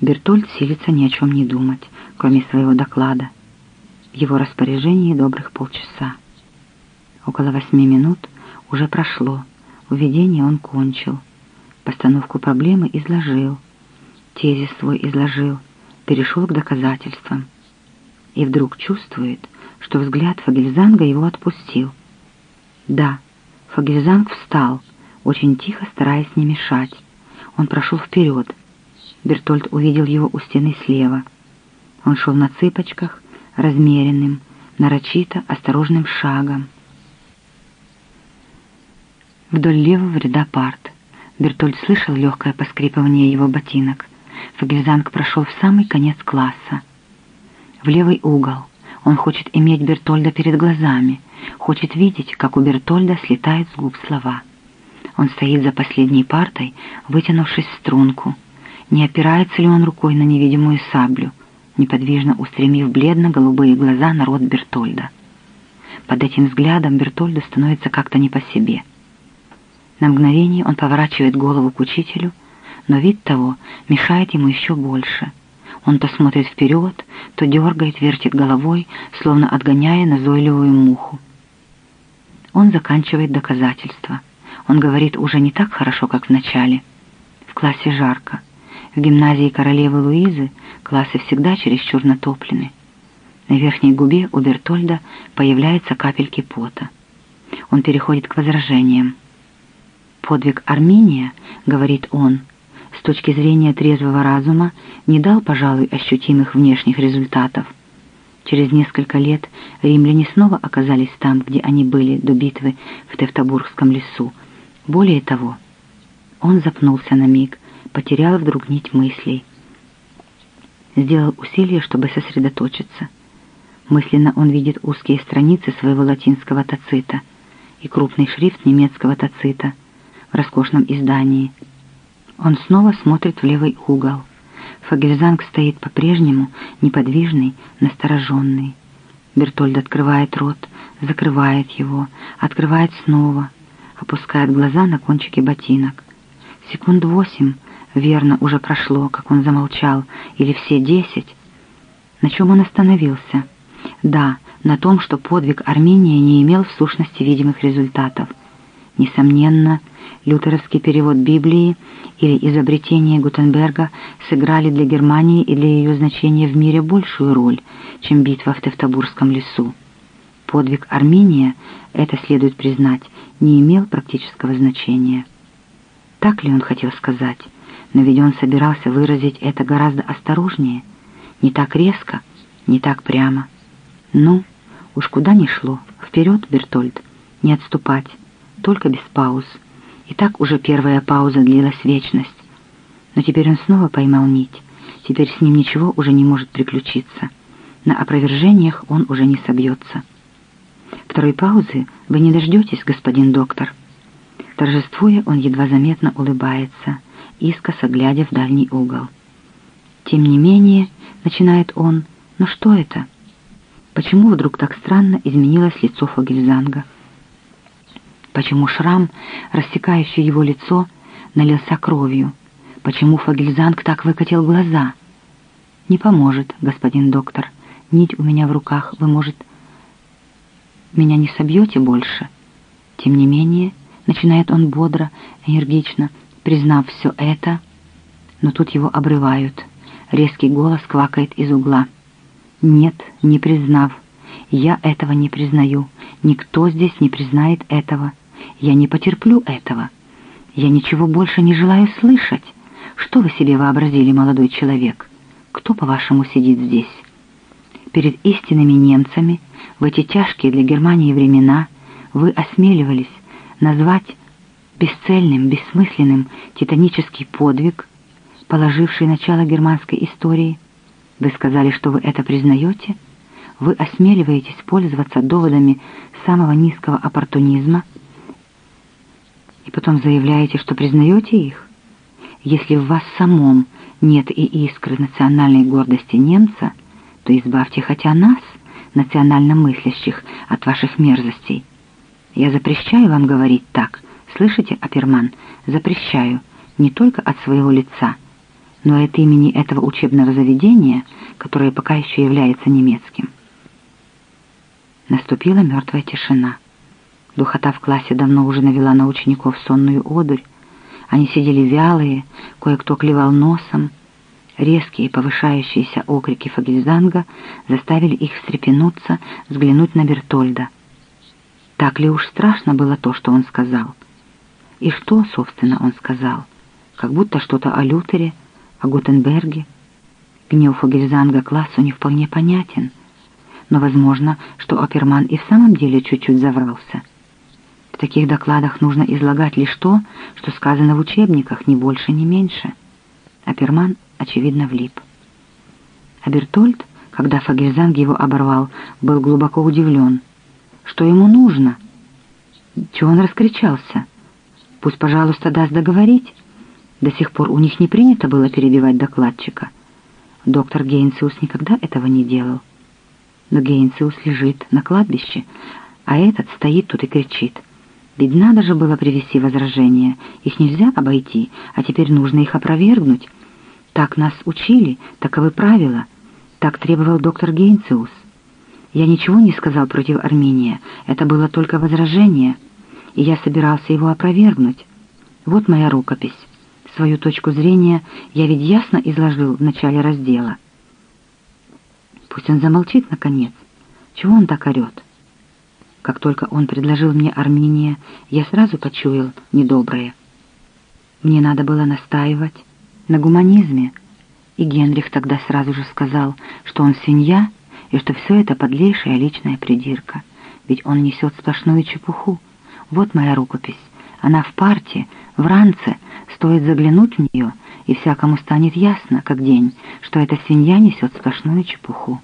Бертольд силится ни о чем не думать, кроме своего доклада. В его распоряжении добрых полчаса. Около восьми минут уже прошло, уведение он кончил. Постановку проблемы изложил, тезис свой изложил, перешел к доказательствам. И вдруг чувствует, что взгляд Фагельзанга его отпустил. Да, Фагельзанг встал, очень тихо, стараясь не мешать. Он прошел вперед. Бертольд увидел его у стены слева. Он шел на цыпочках, размеренным, нарочито, осторожным шагом. Вдоль левого ряда парт. Бертольд слышал легкое поскрипывание его ботинок. Фагельзанг прошел в самый конец класса. В левый угол. Он хочет иметь Бертольда перед глазами, хочет видеть, как у Бертольда слетают с губ слова. Он стоит за последней партой, вытянувшись в струнку. Не опирается ли он рукой на невидимую саблю, неподвижно устремив бледно-голубые глаза на рот Бертольда. Под этим взглядом Бертольду становится как-то не по себе. На мгновение он поворачивает голову к учителю, но вид того мешает ему еще больше. Он то смотрит вперед, то дергает, вертит головой, словно отгоняя назойливую муху. Он заканчивает доказательства. Он говорит уже не так хорошо, как в начале. В классе жарко. В гимназии королевы Луизы классы всегда чересчур натоплены. На верхней губе у Бертольда появляются капельки пота. Он переходит к возражениям. «Подвиг Армения, — говорит он, — с точки зрения трезвого разума не дал, пожалуй, ощутимых внешних результатов. Через несколько лет римляне снова оказались там, где они были до битвы в Тевтобургском лесу, более того, он запнулся на миг, потерял вдруг нить мыслей. Сделал усилие, чтобы сосредоточиться. Мысленно он видит узкие страницы своего латинского тацита и крупный шрифт немецкого тацита в роскошном издании. Он снова смотрит в левый угол. Фагельзанг стоит по-прежнему, неподвижный, настороженный. Бертольд открывает рот, закрывает его, открывает снова — опускает глаза на кончики ботинок. Секунд восемь, верно, уже прошло, как он замолчал, или все десять. На чем он остановился? Да, на том, что подвиг Армения не имел в сущности видимых результатов. Несомненно, лютеровский перевод Библии или изобретение Гутенберга сыграли для Германии и для ее значения в мире большую роль, чем битва в Тевтобурском лесу. Подвиг Армения, это следует признать, не имел практического значения. Так ли он хотел сказать? Но ведь он собирался выразить это гораздо осторожнее, не так резко, не так прямо. Ну, уж куда ни шло, вперед, Бертольд, не отступать, только без пауз. И так уже первая пауза длилась вечность. Но теперь он снова поймал нить, теперь с ним ничего уже не может приключиться. На опровержениях он уже не собьется. Второй паузы вы не дождетесь, господин доктор. Торжествуя, он едва заметно улыбается, искоса глядя в дальний угол. Тем не менее, начинает он, но что это? Почему вдруг так странно изменилось лицо Фогельзанга? Почему шрам, рассекающий его лицо, налился кровью? Почему Фогельзанг так выкатил глаза? Не поможет, господин доктор. Нить у меня в руках, вы, может, меня не собьете больше. Тем не менее, начинает он бодро, энергично, признав все это, но тут его обрывают. Резкий голос квакает из угла. «Нет, не признав. Я этого не признаю. Никто здесь не признает этого. Я не потерплю этого. Я ничего больше не желаю слышать. Что вы себе вообразили, молодой человек? Кто, по-вашему, сидит здесь?» Перед истинными немцами в эти тяжкие для Германии времена вы осмеливались назвать бесцельным, бессмысленным титанический подвиг, положивший начало германской истории. Вы сказали, что вы это признаете? Вы осмеливаетесь пользоваться доводами самого низкого оппортунизма и потом заявляете, что признаете их? Если в вас самом нет и искры национальной гордости немца – то избавьте хотя нас, национально мыслящих, от ваших мерзостей. Я запрещаю вам говорить так. Слышите, Аперман? Запрещаю. Не только от своего лица. но от имени этого учебного заведения, которое пока еще является немецким. Наступила мертвая тишина. Духота в классе давно уже навела на учеников сонную одурь. Они сидели вялые, кое-кто клевал носом. Резкие повышающиеся окрики Фагельзанга заставили их встрепенуться, взглянуть на Бертольда. Так ли уж страшно было то, что он сказал? И что, собственно, он сказал? Как будто что-то о Лютере, о Гутенберге. Гнев Фагельзанга классу не вполне понятен, но возможно, что Оперман и в самом деле чуть-чуть заврался. В таких докладах нужно излагать лишь то, что сказано в учебниках, ни больше, ни меньше. Аперман, очевидно, влип. А Бертольд, когда Фагельзанг его оборвал, был глубоко удивлен. Что ему нужно? Чего он раскричался? Пусть, пожалуйста, даст договорить. До сих пор у них не принято было перебивать докладчика. Доктор Гейнциус никогда этого не делал. Но Гейнциус лежит на кладбище, а этот стоит тут и кричит — ведь надо же было привести возражения. Их нельзя обойти, а теперь нужно их опровергнуть. Так нас учили, таковы правила. Так требовал доктор Гейнциус. Я ничего не сказал против Армения, это было только возражение, и я собирался его опровергнуть. Вот моя рукопись. Свою точку зрения я ведь ясно изложил в начале раздела. Пусть он замолчит, наконец. Чего он так орет? Как только он предложил мне Армения, я сразу почуял недоброе. Мне надо было настаивать на гуманизме, и Генрих тогда сразу же сказал, что он свинья и что все это подлейшая личная придирка, ведь он несет сплошную чепуху. Вот моя рукопись. Она в парте, в ранце, стоит заглянуть в нее, и всякому станет ясно, как день, что эта свинья несет сплошную чепуху.